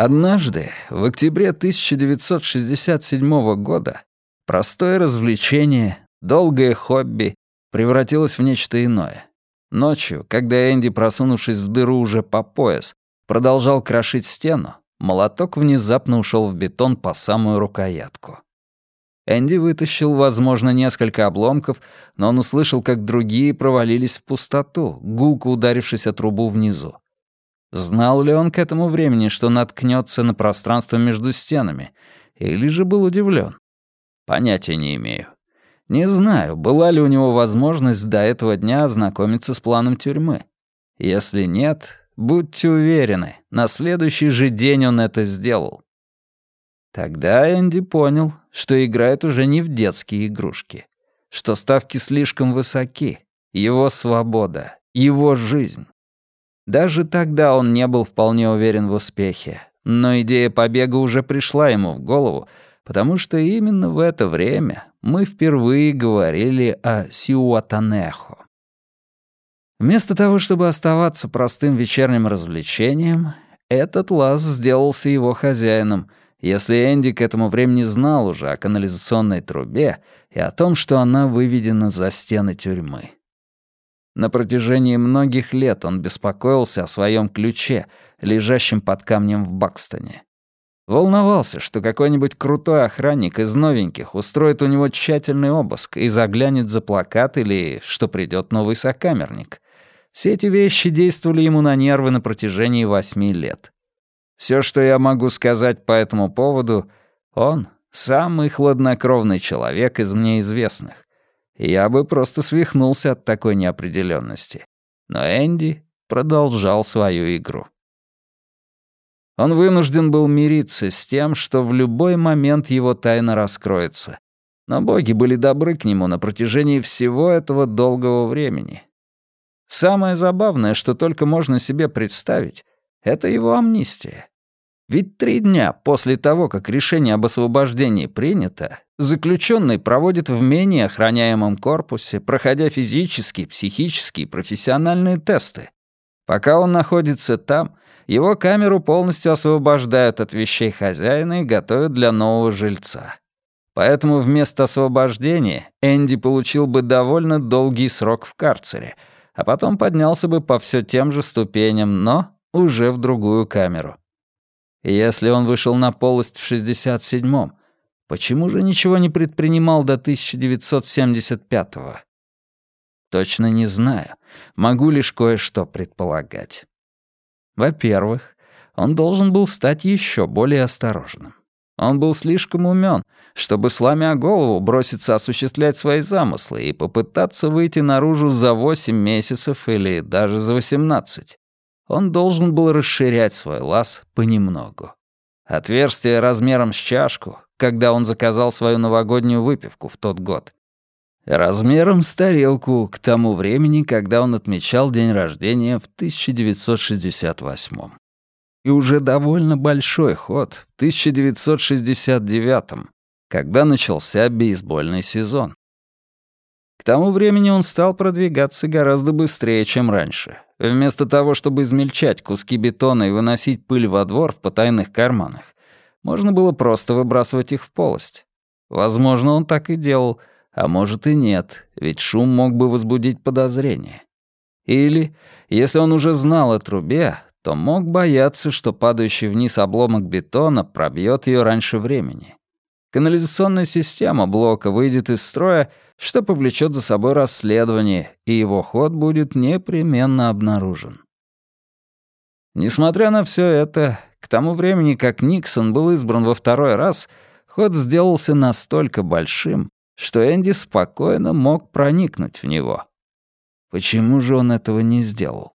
Однажды, в октябре 1967 года, простое развлечение, долгое хобби превратилось в нечто иное. Ночью, когда Энди, просунувшись в дыру уже по пояс, продолжал крошить стену, молоток внезапно ушел в бетон по самую рукоятку. Энди вытащил, возможно, несколько обломков, но он услышал, как другие провалились в пустоту, гулко ударившись о трубу внизу. Знал ли он к этому времени, что наткнется на пространство между стенами, или же был удивлен? Понятия не имею. Не знаю, была ли у него возможность до этого дня ознакомиться с планом тюрьмы. Если нет, будьте уверены, на следующий же день он это сделал. Тогда Энди понял, что играет уже не в детские игрушки, что ставки слишком высоки, его свобода, его жизнь. Даже тогда он не был вполне уверен в успехе, но идея побега уже пришла ему в голову, потому что именно в это время мы впервые говорили о Сиуатанехо. Вместо того, чтобы оставаться простым вечерним развлечением, этот лаз сделался его хозяином, если Энди к этому времени знал уже о канализационной трубе и о том, что она выведена за стены тюрьмы. На протяжении многих лет он беспокоился о своем ключе, лежащем под камнем в Бакстоне. Волновался, что какой-нибудь крутой охранник из новеньких устроит у него тщательный обыск и заглянет за плакат или что придет новый сокамерник. Все эти вещи действовали ему на нервы на протяжении восьми лет. Все, что я могу сказать по этому поводу, он — самый хладнокровный человек из мне известных. Я бы просто свихнулся от такой неопределенности. Но Энди продолжал свою игру. Он вынужден был мириться с тем, что в любой момент его тайна раскроется. Но боги были добры к нему на протяжении всего этого долгого времени. Самое забавное, что только можно себе представить, это его амнистия. Ведь три дня после того, как решение об освобождении принято, заключенный проводит в менее охраняемом корпусе, проходя физические, психические и профессиональные тесты. Пока он находится там, его камеру полностью освобождают от вещей хозяина и готовят для нового жильца. Поэтому вместо освобождения Энди получил бы довольно долгий срок в карцере, а потом поднялся бы по все тем же ступеням, но уже в другую камеру. Если он вышел на полость в 67-м, почему же ничего не предпринимал до 1975-го? Точно не знаю. Могу лишь кое-что предполагать. Во-первых, он должен был стать еще более осторожным. Он был слишком умен, чтобы, сломя голову, броситься осуществлять свои замыслы и попытаться выйти наружу за 8 месяцев или даже за 18 он должен был расширять свой лаз понемногу. Отверстие размером с чашку, когда он заказал свою новогоднюю выпивку в тот год. Размером с тарелку к тому времени, когда он отмечал день рождения в 1968 И уже довольно большой ход в 1969 когда начался бейсбольный сезон. К тому времени он стал продвигаться гораздо быстрее, чем раньше. Вместо того, чтобы измельчать куски бетона и выносить пыль во двор в потайных карманах, можно было просто выбрасывать их в полость. Возможно, он так и делал, а может и нет, ведь шум мог бы возбудить подозрение. Или, если он уже знал о трубе, то мог бояться, что падающий вниз обломок бетона пробьет ее раньше времени. Канализационная система блока выйдет из строя, что повлечет за собой расследование, и его ход будет непременно обнаружен. Несмотря на все это, к тому времени, как Никсон был избран во второй раз, ход сделался настолько большим, что Энди спокойно мог проникнуть в него. Почему же он этого не сделал?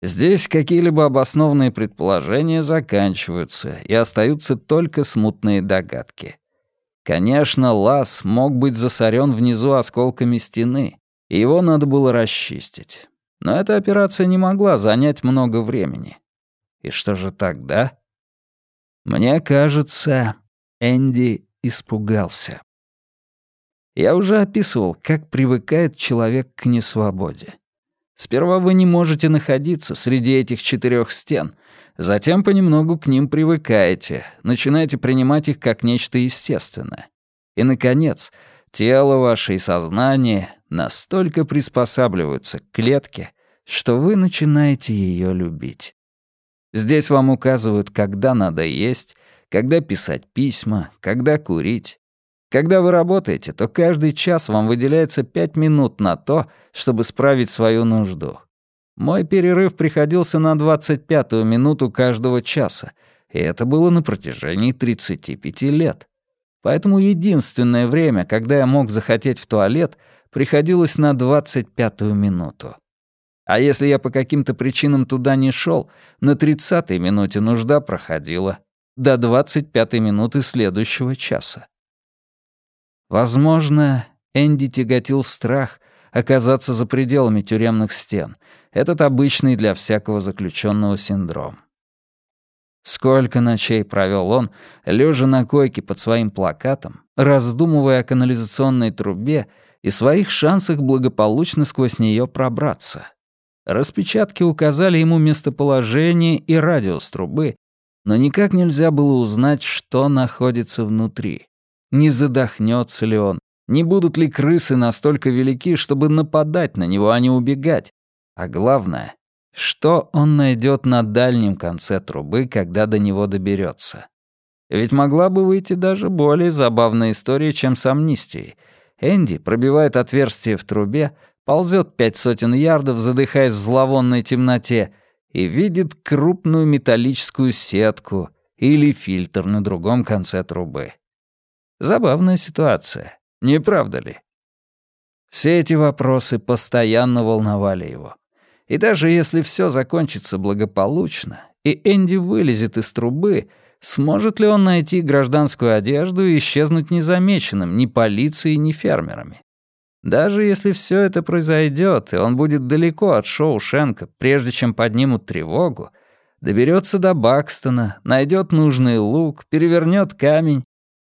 Здесь какие-либо обоснованные предположения заканчиваются, и остаются только смутные догадки. Конечно, лаз мог быть засорен внизу осколками стены, и его надо было расчистить. Но эта операция не могла занять много времени. И что же тогда? Мне кажется, Энди испугался. Я уже описывал, как привыкает человек к несвободе. Сперва вы не можете находиться среди этих четырех стен, затем понемногу к ним привыкаете, начинаете принимать их как нечто естественное. И, наконец, тело ваше и сознание настолько приспосабливаются к клетке, что вы начинаете ее любить. Здесь вам указывают, когда надо есть, когда писать письма, когда курить. Когда вы работаете, то каждый час вам выделяется пять минут на то, чтобы справить свою нужду. Мой перерыв приходился на 25-ю минуту каждого часа, и это было на протяжении 35 лет. Поэтому единственное время, когда я мог захотеть в туалет, приходилось на 25-ю минуту. А если я по каким-то причинам туда не шел, на 30-й минуте нужда проходила до 25-й минуты следующего часа. Возможно, Энди тяготил страх оказаться за пределами тюремных стен. Этот обычный для всякого заключенного синдром. Сколько ночей провел он, лежа на койке под своим плакатом, раздумывая о канализационной трубе и своих шансах благополучно сквозь нее пробраться. Распечатки указали ему местоположение и радиус трубы, но никак нельзя было узнать, что находится внутри. Не задохнется ли он, не будут ли крысы настолько велики, чтобы нападать на него, а не убегать. А главное, что он найдет на дальнем конце трубы, когда до него доберется. Ведь могла бы выйти даже более забавная история, чем с амнистией. Энди пробивает отверстие в трубе, ползет пять сотен ярдов, задыхаясь в зловонной темноте, и видит крупную металлическую сетку или фильтр на другом конце трубы. Забавная ситуация, не правда ли? Все эти вопросы постоянно волновали его. И даже если все закончится благополучно, и Энди вылезет из трубы, сможет ли он найти гражданскую одежду и исчезнуть незамеченным ни полицией, ни фермерами? Даже если все это произойдет, и он будет далеко от шоу Шенка, прежде чем поднимут тревогу, доберется до Бакстона, найдет нужный лук, перевернет камень,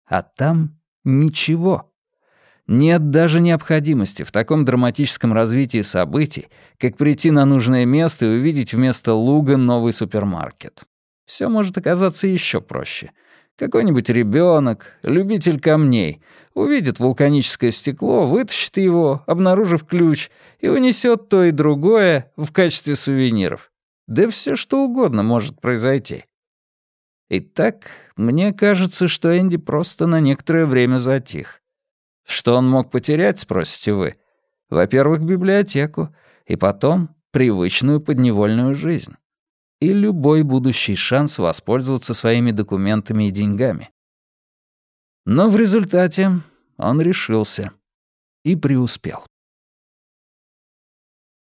а там ничего. Нет даже необходимости в таком драматическом развитии событий, как прийти на нужное место и увидеть вместо луга новый супермаркет. Все может оказаться еще проще — какой-нибудь ребенок, любитель камней, увидит вулканическое стекло, вытащит его, обнаружив ключ, и унесет то и другое в качестве сувениров. Да все что угодно может произойти. Итак, мне кажется, что Энди просто на некоторое время затих. Что он мог потерять, спросите вы? Во-первых, библиотеку, и потом привычную подневольную жизнь и любой будущий шанс воспользоваться своими документами и деньгами. Но в результате он решился и преуспел.